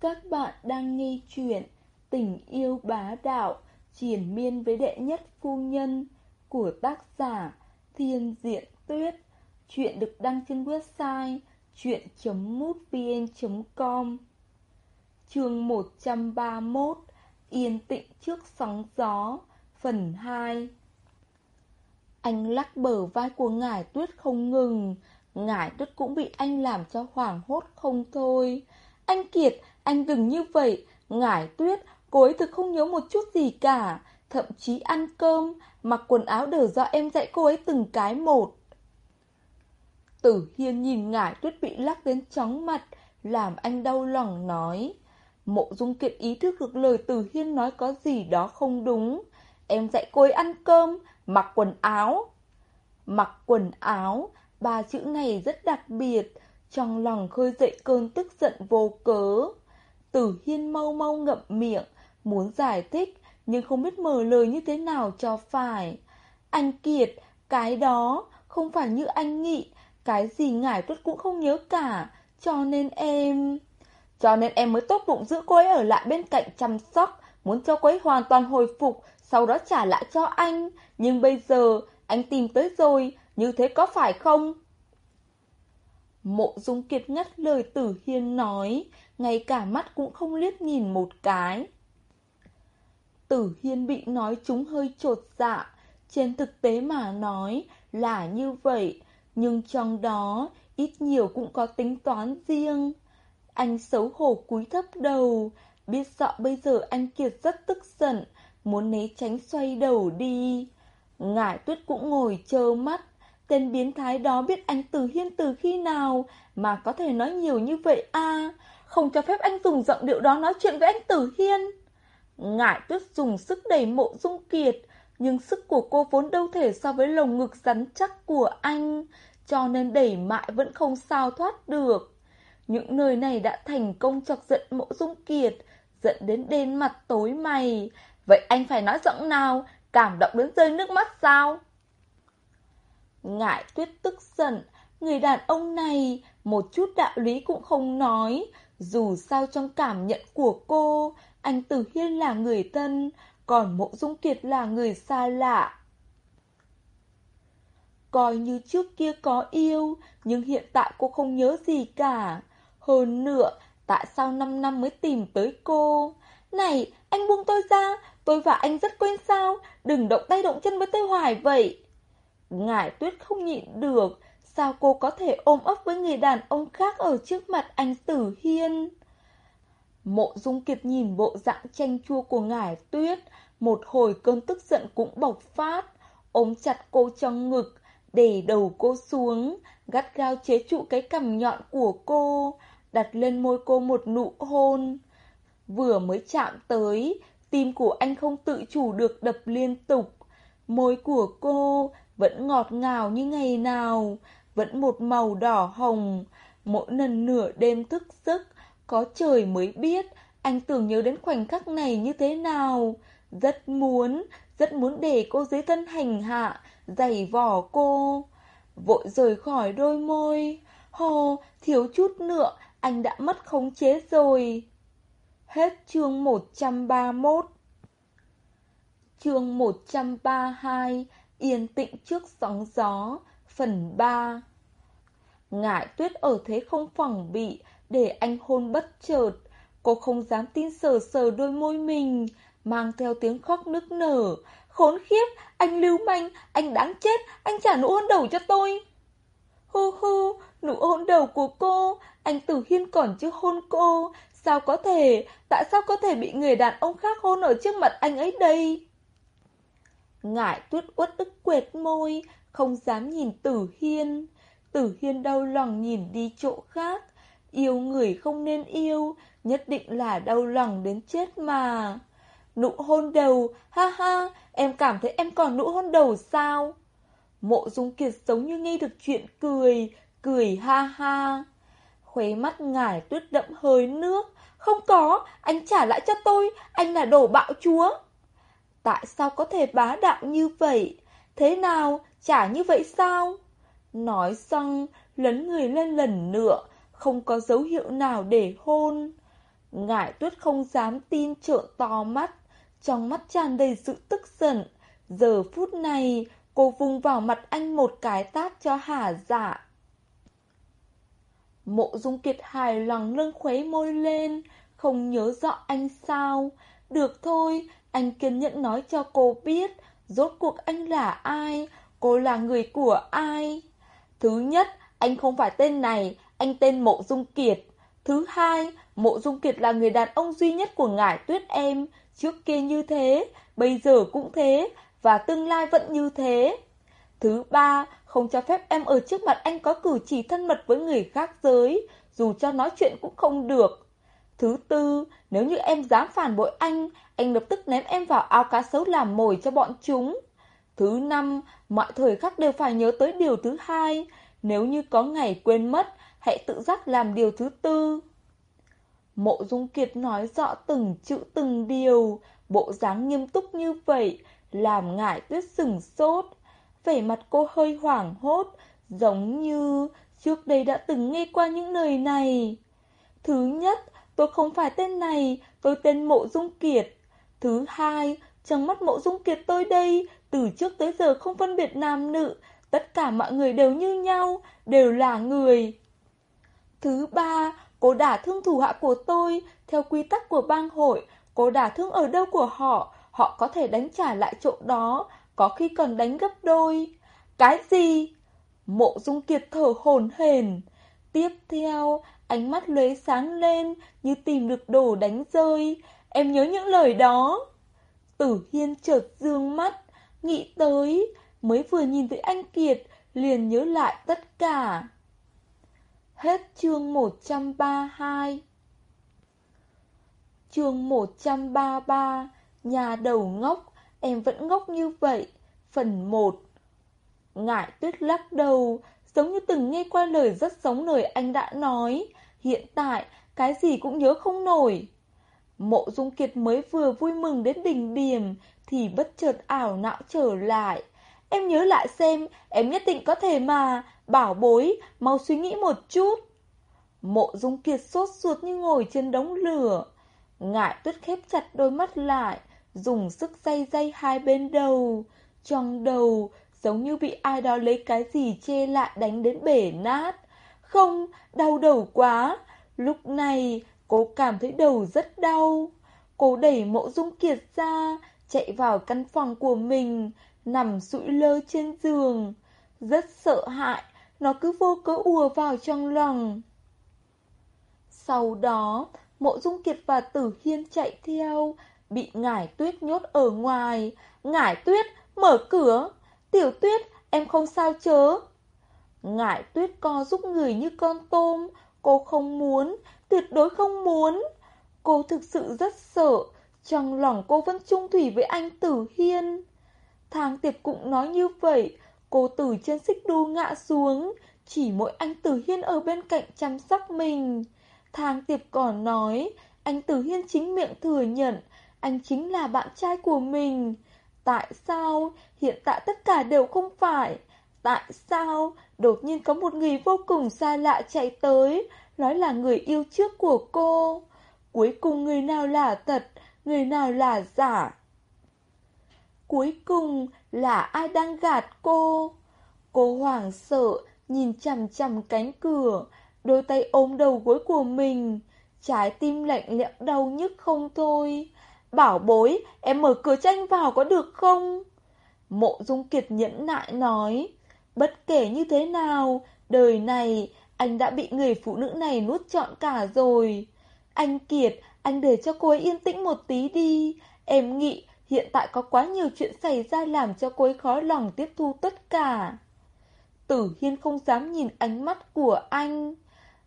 Các bạn đang nghe chuyện Tình yêu bá đạo Triển miên với đệ nhất phu nhân Của tác giả Thiên Diện Tuyết. Chuyện được đăng trên website chuyện.mútvn.com Chương 131 Yên tĩnh trước sóng gió Phần 2 Anh lắc bờ vai của ngải tuyết không ngừng. Ngải tuyết cũng bị anh làm cho hoảng hốt không thôi. Anh Kiệt, anh đừng như vậy Ngải tuyết, cô ấy thực không nhớ một chút gì cả. Thậm chí ăn cơm, mặc quần áo đều do em dạy cô ấy từng cái một. Tử Hiên nhìn ngải tuyết bị lắc đến chóng mặt Làm anh đau lòng nói Mộ Dung Kiệt ý thức được lời Tử Hiên nói có gì đó không đúng. Em dạy cô ấy ăn cơm, mặc quần áo. Mặc quần áo, ba chữ này rất đặc biệt. Trong lòng khơi dậy cơn tức giận vô cớ. Tử Hiên mau mau ngậm miệng Muốn giải thích Nhưng không biết mở lời như thế nào cho phải. Anh Kiệt Cái đó không phải như anh nghĩ Cái gì ngải tuất cũng không nhớ cả Cho nên em Cho nên em mới tốt bụng giữ cô ấy ở lại bên cạnh chăm sóc Muốn cho cô ấy hoàn toàn hồi phục Sau đó trả lại cho anh. Nhưng bây giờ anh tìm tới rồi Như thế có phải không? Mộ Dung Kiệt ngắt lời Tử Hiên nói, ngay cả mắt cũng không liếc nhìn một cái. Tử Hiên bị nói chúng hơi trột dạ, trên thực tế mà nói là như vậy, nhưng trong đó ít nhiều cũng có tính toán riêng. Anh xấu hổ cúi thấp đầu, biết rõ bây giờ anh Kiệt rất tức giận, muốn né tránh xoay đầu đi. Ngải tuyết cũng ngồi trơ mắt, Tên biến thái đó biết anh Từ Hiên từ khi nào mà có thể nói nhiều như vậy à? Không cho phép anh dùng giọng điệu đó nói chuyện với anh Tử Hiên. Ngải tuyết dùng sức đẩy mộ dung kiệt, nhưng sức của cô vốn đâu thể so với lồng ngực rắn chắc của anh, cho nên đẩy mãi vẫn không sao thoát được. Những nơi này đã thành công chọc giận mộ dung kiệt, giận đến đen mặt tối mày. Vậy anh phải nói giọng nào, cảm động đến rơi nước mắt sao? Ngại tuyết tức giận, người đàn ông này một chút đạo lý cũng không nói. Dù sao trong cảm nhận của cô, anh Tử Hiên là người thân, còn Mộ Dung Kiệt là người xa lạ. Coi như trước kia có yêu, nhưng hiện tại cô không nhớ gì cả. Hơn nữa, tại sao 5 năm mới tìm tới cô? Này, anh buông tôi ra, tôi và anh rất quen sao, đừng động tay động chân với tôi hoài vậy. Ngải tuyết không nhịn được, sao cô có thể ôm ấp với người đàn ông khác ở trước mặt anh Tử Hiên? Mộ Dung Kiệt nhìn bộ dạng chanh chua của ngải tuyết, một hồi cơn tức giận cũng bộc phát, ôm chặt cô trong ngực, để đầu cô xuống, gắt gao chế trụ cái cằm nhọn của cô, đặt lên môi cô một nụ hôn. Vừa mới chạm tới, tim của anh không tự chủ được đập liên tục. Môi của cô vẫn ngọt ngào như ngày nào, vẫn một màu đỏ hồng. Mỗi lần nửa đêm thức giấc, có trời mới biết anh tưởng nhớ đến khoảnh khắc này như thế nào. Rất muốn, rất muốn để cô dưới thân hành hạ, giày vỏ cô. Vội rời khỏi đôi môi. Hồ, thiếu chút nữa, anh đã mất khống chế rồi. Hết chương 131 Chương 132 Yên tĩnh trước sóng gió Phần 3 ngại tuyết ở thế không phòng bị Để anh hôn bất chợt. Cô không dám tin sờ sờ đôi môi mình Mang theo tiếng khóc nức nở. Khốn khiếp, anh lưu manh Anh đáng chết, anh trả nụ hôn đầu cho tôi. Hu hu, nụ hôn đầu của cô Anh Tử Hiên còn chưa hôn cô. Sao có thể, tại sao có thể bị người đàn ông khác hôn ở trước mặt anh ấy đây? Ngại tuyết uất ức quệt môi, không dám nhìn Tử Hiên. Tử Hiên đau lòng nhìn đi chỗ khác. Yêu người không nên yêu, nhất định là đau lòng đến chết mà. Nụ hôn đầu, ha ha, em cảm thấy em còn nụ hôn đầu sao? Mộ Dung Kiệt giống như nghe được chuyện cười, cười ha ha. Khóe mắt ngải tuyết đậm hơi nước. Không có, anh trả lại cho tôi, anh là đồ bạo chúa. Tại sao có thể bá đạo như vậy? Thế nào? Chả như vậy sao? Nói xong, lấn người lên lần nữa, không có dấu hiệu nào để hôn. Ngải tuyết không dám tin trợn to mắt, trong mắt tràn đầy sự tức giận. Giờ phút này, cô vung vào mặt anh một cái tát cho hả dạ. Mộ dung kiệt hài lòng nâng khuấy môi lên, không nhớ rõ anh sao. Được thôi, anh kiên nhẫn nói cho cô biết, rốt cuộc anh là ai, cô là người của ai. Thứ nhất, anh không phải tên này, anh tên Mộ Dung Kiệt. Thứ hai, Mộ Dung Kiệt là người đàn ông duy nhất của ngải tuyết em, trước kia như thế, bây giờ cũng thế, và tương lai vẫn như thế. Thứ ba, không cho phép em ở trước mặt anh có cử chỉ thân mật với người khác giới, dù cho nói chuyện cũng không được. Thứ tư, nếu như em dám phản bội anh, anh lập tức ném em vào ao cá sấu làm mồi cho bọn chúng. Thứ năm, mọi thời khắc đều phải nhớ tới điều thứ hai, nếu như có ngày quên mất, hãy tự giác làm điều thứ tư. Mộ Dung Kiệt nói rõ từng chữ từng điều, bộ dáng nghiêm túc như vậy, làm ngải tuyết sừng sốt. Vẻ mặt cô hơi hoảng hốt, giống như trước đây đã từng nghe qua những lời này. Thứ nhất, tôi không phải tên này, tôi tên Mộ Dung Kiệt. Thứ hai, trong mắt Mộ Dung Kiệt tôi đây, từ trước tới giờ không phân biệt nam nữ, tất cả mọi người đều như nhau, đều là người. Thứ ba, cô đả thương thủ hạ của tôi, theo quy tắc của bang hội, cô đả thương ở đâu của họ, họ có thể đánh trả lại chỗ đó, có khi còn đánh gấp đôi. Cái gì? Mộ Dung Kiệt thở hổn hển. Tiếp theo, ánh mắt lóe sáng lên như tìm được đồ đánh rơi. Em nhớ những lời đó. Tử Hiên chợt dương mắt, nghĩ tới, mới vừa nhìn thấy anh Kiệt, liền nhớ lại tất cả. Hết chương 132 Chương 133 Nhà đầu ngốc, em vẫn ngốc như vậy. Phần 1 ngại tuyết lắc đầu, giống như từng nghe qua lời rất giống lời anh đã nói. Hiện tại, cái gì cũng nhớ không nổi. Mộ Dung Kiệt mới vừa vui mừng đến đỉnh điểm, thì bất chợt ảo não trở lại. Em nhớ lại xem, em nhất định có thể mà, bảo bối, mau suy nghĩ một chút. Mộ Dung Kiệt sốt ruột như ngồi trên đống lửa. Ngại tuyết khép chặt đôi mắt lại, dùng sức dây dây hai bên đầu. Trong đầu, giống như bị ai đó lấy cái gì che lại đánh đến bể nát. Không, đau đầu quá. Lúc này, cô cảm thấy đầu rất đau. Cô đẩy mộ dung kiệt ra, chạy vào căn phòng của mình, nằm sụi lơ trên giường. Rất sợ hãi, nó cứ vô cớ ùa vào trong lòng. Sau đó, mộ dung kiệt và tử hiên chạy theo, bị ngải tuyết nhốt ở ngoài. Ngải tuyết, mở cửa! Tiểu tuyết, em không sao chớ. Ngải tuyết co giúp người như con tôm, cô không muốn, tuyệt đối không muốn. Cô thực sự rất sợ, trong lòng cô vẫn trung thủy với anh Tử Hiên. Thang tiệp cũng nói như vậy, cô từ trên xích đu ngã xuống, chỉ mỗi anh Tử Hiên ở bên cạnh chăm sóc mình. Thang tiệp còn nói, anh Tử Hiên chính miệng thừa nhận, anh chính là bạn trai của mình. Tại sao hiện tại tất cả đều không phải? Tại sao đột nhiên có một người vô cùng xa lạ chạy tới, nói là người yêu trước của cô? Cuối cùng người nào là thật, người nào là giả? Cuối cùng là ai đang gạt cô? Cô hoảng sợ, nhìn chằm chằm cánh cửa, đôi tay ôm đầu gối của mình, trái tim lạnh lẽo đau nhức không thôi. Bảo bối, em mở cửa tranh vào có được không? Mộ Dung Kiệt nhẫn nại nói, bất kể như thế nào, đời này anh đã bị người phụ nữ này nuốt trọn cả rồi. Anh Kiệt, anh để cho cô ấy yên tĩnh một tí đi. Em nghĩ hiện tại có quá nhiều chuyện xảy ra làm cho cô ấy khó lòng tiếp thu tất cả. Tử Hiên không dám nhìn ánh mắt của anh.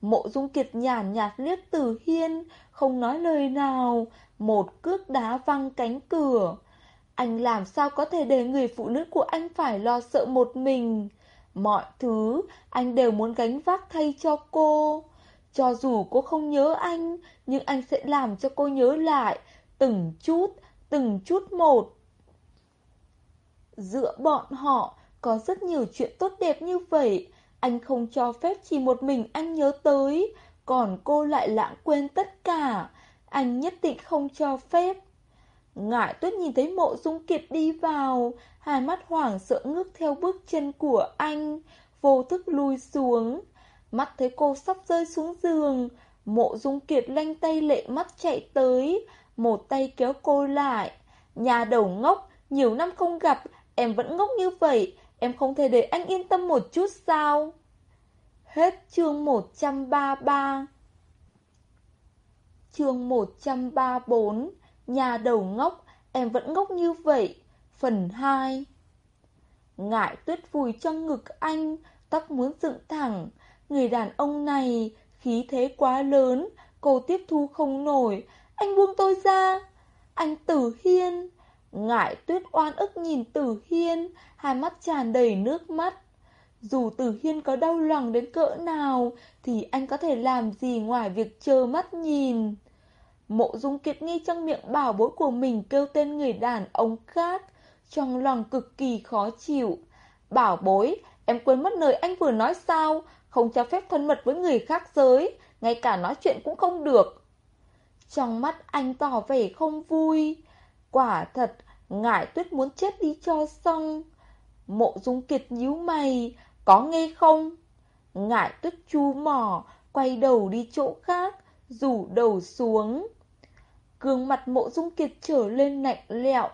Mộ Dung Kiệt nhàn nhạt liếc Tử Hiên, không nói lời nào, một cước đá văng cánh cửa. Anh làm sao có thể để người phụ nữ của anh phải lo sợ một mình. Mọi thứ anh đều muốn gánh vác thay cho cô. Cho dù cô không nhớ anh, nhưng anh sẽ làm cho cô nhớ lại, từng chút, từng chút một. Giữa bọn họ có rất nhiều chuyện tốt đẹp như vậy, anh không cho phép chỉ một mình anh nhớ tới, còn cô lại lãng quên tất cả. anh nhất định không cho phép ngại tuyết nhìn thấy mộ dung kiệt đi vào, hai mắt hoảng sợ ngước theo bước chân của anh, vô thức lùi xuống. Mắt thấy cô sắp rơi xuống giường, mộ dung kiệt lanh tay lệ mắt chạy tới, một tay kéo cô lại. Nhà đầu ngốc, nhiều năm không gặp, em vẫn ngốc như vậy, em không thể để anh yên tâm một chút sao? Hết chương 133 Chương 134 Nhà đầu ngốc, em vẫn ngốc như vậy. Phần 2 Ngại tuyết vùi trong ngực anh Tóc muốn dựng thẳng. Người đàn ông này Khí thế quá lớn Cô tiếp thu không nổi. Anh buông tôi ra. Anh Tử Hiên. Ngại tuyết oan ức nhìn Tử Hiên Hai mắt tràn đầy nước mắt. Dù Tử Hiên có đau lòng đến cỡ nào Thì anh có thể làm gì ngoài việc chờ mắt nhìn? Mộ dung kiệt nghi trong miệng bảo bối của mình kêu tên người đàn ông khác Trong lòng cực kỳ khó chịu. Bảo bối, em quên mất lời anh vừa nói sao? Không cho phép thân mật với người khác giới Ngay cả nói chuyện cũng không được. Trong mắt anh tỏ vẻ không vui. Quả thật, ngải tuyết muốn chết đi cho xong. Mộ dung kiệt nhíu mày Có nghe không? Ngải tuyết chu mỏ Quay đầu đi chỗ khác Rủ đầu xuống. Gương mặt mộ dung kiệt trở lên lạnh lẹo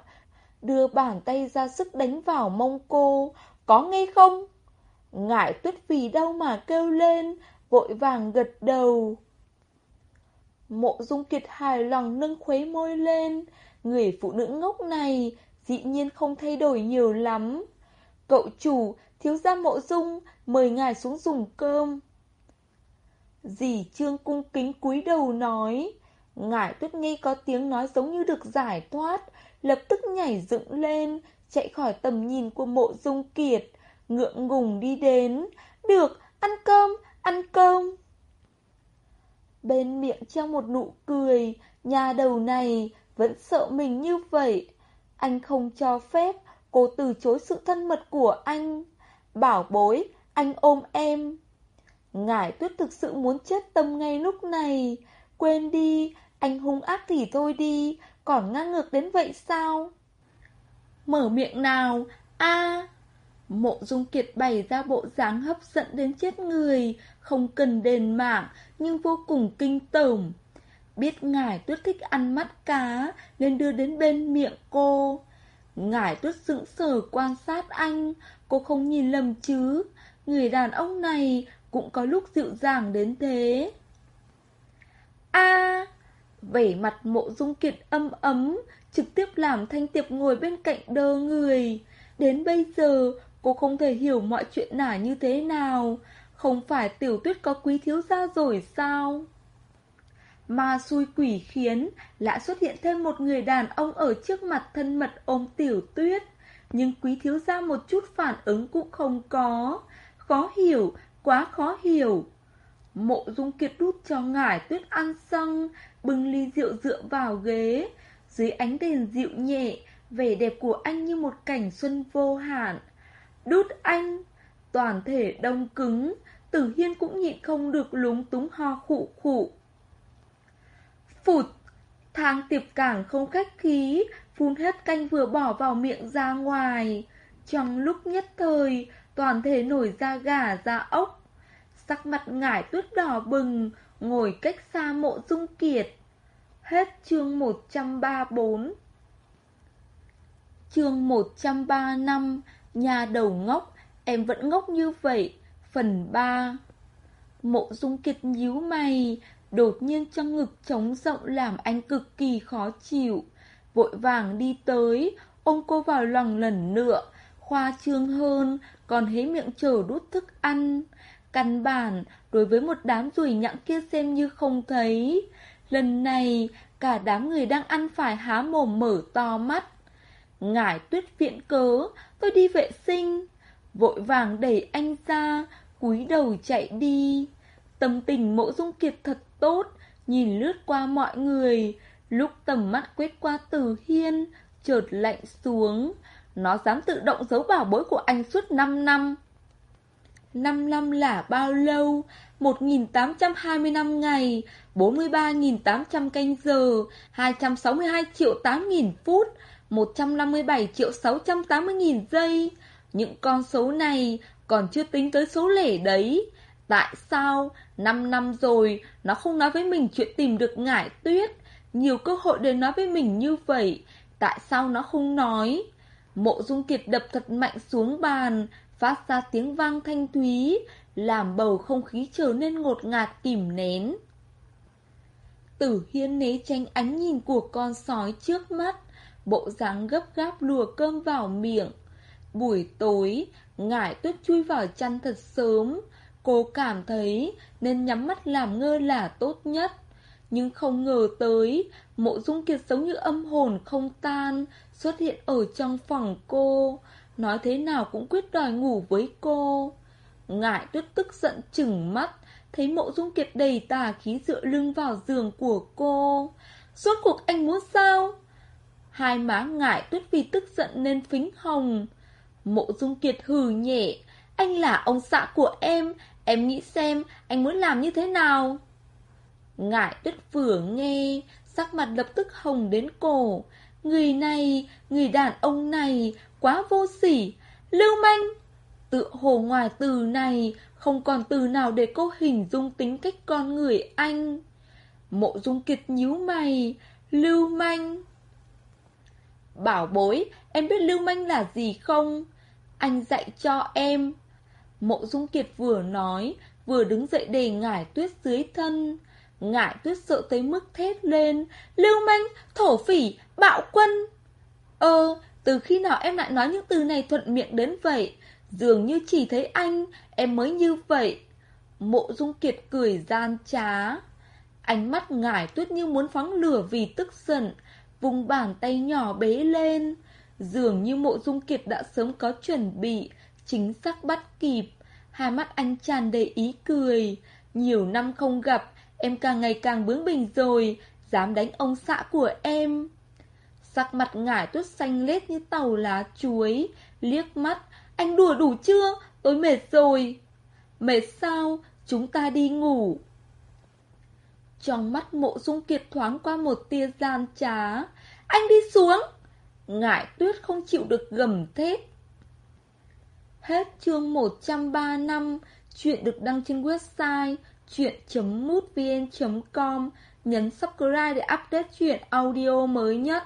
Đưa bàn tay ra sức đánh vào mông cô. Có nghe không? Ngải tuyết vì đau mà kêu lên, Vội vàng gật đầu. Mộ dung kiệt hài lòng nâng khuấy môi lên. Người phụ nữ ngốc này Dĩ nhiên không thay đổi nhiều lắm. Cậu chủ, Thiếu gia mộ dung, Mời ngài xuống dùng cơm. Dì trương cung kính cúi đầu nói Ngải tuyết Nhi có tiếng nói giống như được giải thoát, lập tức nhảy dựng lên, chạy khỏi tầm nhìn của mộ dung kiệt, ngượng ngùng đi đến. Được, ăn cơm, ăn cơm. Bên miệng treo một nụ cười, nhà đầu này vẫn sợ mình như vậy. Anh không cho phép cô từ chối sự thân mật của anh. Bảo bối, anh ôm em. Ngải tuyết thực sự muốn chết tâm ngay lúc này. Quên đi, anh hung ác thì thôi đi, còn ngang ngược đến vậy sao? Mở miệng nào, a Mộ dung kiệt bày ra bộ dáng hấp dẫn đến chết người, không cần đền mạng, nhưng vô cùng kinh tởm. Biết ngài tuyết thích ăn mắt cá, nên đưa đến bên miệng cô. Ngải tuyết sững sờ quan sát anh, cô không nhìn lầm chứ, người đàn ông này cũng có lúc dịu dàng đến thế a Vẻ mặt mộ dung kiệt âm ấm, trực tiếp làm thanh tiệp ngồi bên cạnh đơ người. Đến bây giờ, cô không thể hiểu mọi chuyện nả như thế nào. Không phải tiểu tuyết có quý thiếu gia rồi sao? Mà xui quỷ khiến, lại xuất hiện thêm một người đàn ông ở trước mặt thân mật ôm tiểu tuyết. Nhưng quý thiếu gia một chút phản ứng cũng không có. Khó hiểu, quá khó hiểu. Mộ dung kiệt đút cho ngải tuyết ăn xăng, bưng ly rượu dựa vào ghế. Dưới ánh đèn dịu nhẹ, vẻ đẹp của anh như một cảnh xuân vô hạn. Đút anh, toàn thể đông cứng, tử hiên cũng nhịn không được lúng túng ho khụ khụ. Phụt, thang tiệp cảng không khách khí, phun hết canh vừa bỏ vào miệng ra ngoài. Trong lúc nhất thời, toàn thể nổi da gà da ốc. Sắc mặt ngải tuyết đỏ bừng, ngồi cách xa mộ dung kiệt. Hết chương 134 Chương 135 Nhà đầu ngốc, em vẫn ngốc như vậy. Phần 3 Mộ dung kiệt nhíu mày Đột nhiên trong ngực trống rộng làm anh cực kỳ khó chịu. Vội vàng đi tới Ôm cô vào lòng lần nữa Khoa trương hơn Còn hé miệng chờ đút thức ăn. Căn bản, đối với một đám rùi nhặng kia xem như không thấy. Lần này, cả đám người đang ăn phải há mồm mở to mắt. Ngải tuyết viện cớ, tôi đi vệ sinh. Vội vàng đẩy anh ra, cúi đầu chạy đi. Tâm tình mộ dung kiệt thật tốt, nhìn lướt qua mọi người. Lúc tầm mắt quét qua từ hiên, chợt lạnh xuống. Nó dám tự động giấu bảo bối của anh suốt 5 năm. 5 năm là bao lâu? 1.825 ngày, 43.800 canh giờ, 262 triệu 8.000 phút, 157 triệu 680.000 giây. Những con số này còn chưa tính tới số lẻ đấy. Tại sao 5 năm rồi nó không nói với mình chuyện tìm được ngải tuyết? Nhiều cơ hội để nói với mình như vậy. Tại sao nó không nói? Mộ dung kiệt đập thật mạnh xuống bàn, phát ra tiếng vang thanh thúy, làm bầu không khí trở nên ngột ngạt kìm nén. Tử hiên né tránh ánh nhìn của con sói trước mắt, bộ dáng gấp gáp lùa cơm vào miệng. Buổi tối, ngải tuyết chui vào chăn thật sớm, cô cảm thấy nên nhắm mắt làm ngơ là tốt nhất. Nhưng không ngờ tới, mộ dung kiệt giống như âm hồn không tan, xuất hiện ở trong phòng cô, nói thế nào cũng quyết đòi ngủ với cô. Ngải tuyết tức giận chừng mắt, thấy mộ dung kiệt đầy tà khí dựa lưng vào giường của cô. Suốt cuộc anh muốn sao? Hai má ngải tuyết vì tức giận nên phính hồng. Mộ dung kiệt hừ nhẹ, anh là ông xã của em, em nghĩ xem anh muốn làm như thế nào? Ngải tuyết vừa nghe, sắc mặt lập tức hồng đến cổ. Người này, người đàn ông này, quá vô sỉ, lưu manh. Tự hồ ngoài từ này, không còn từ nào để cô hình dung tính cách con người anh. Mộ dung kiệt nhíu mày, lưu manh. Bảo bối, em biết lưu manh là gì không? Anh dạy cho em. Mộ dung kiệt vừa nói, vừa đứng dậy để ngải tuyết dưới thân. Ngải tuyết sợ tới mức thét lên, lưu manh, thổ phỉ, bạo quân. Ơ, từ khi nào em lại nói những từ này thuận miệng đến vậy? Dường như chỉ thấy anh, em mới như vậy. Mộ dung kiệt cười gian trá. Ánh mắt ngải tuyết như muốn phóng lửa vì tức giận, vùng bàn tay nhỏ bế lên. Dường như mộ dung kiệt đã sớm có chuẩn bị, chính xác bắt kịp. Hai mắt anh tràn đầy ý cười. Nhiều năm không gặp, em càng ngày càng bướng bỉnh rồi, dám đánh ông xã của em. Sắc mặt ngải tuyết xanh lết như tàu lá chuối, liếc mắt, anh đùa đủ chưa? Tôi mệt rồi. Mệt sao? Chúng ta đi ngủ. Trong mắt mộ dung kiệt thoáng qua một tia gian trá. Anh đi xuống. Ngải tuyết không chịu được gầm thét. Hết chương 103 năm. Chuyện được đăng trên website chuyện.mútvn.com Nhấn subscribe để update chuyện audio mới nhất.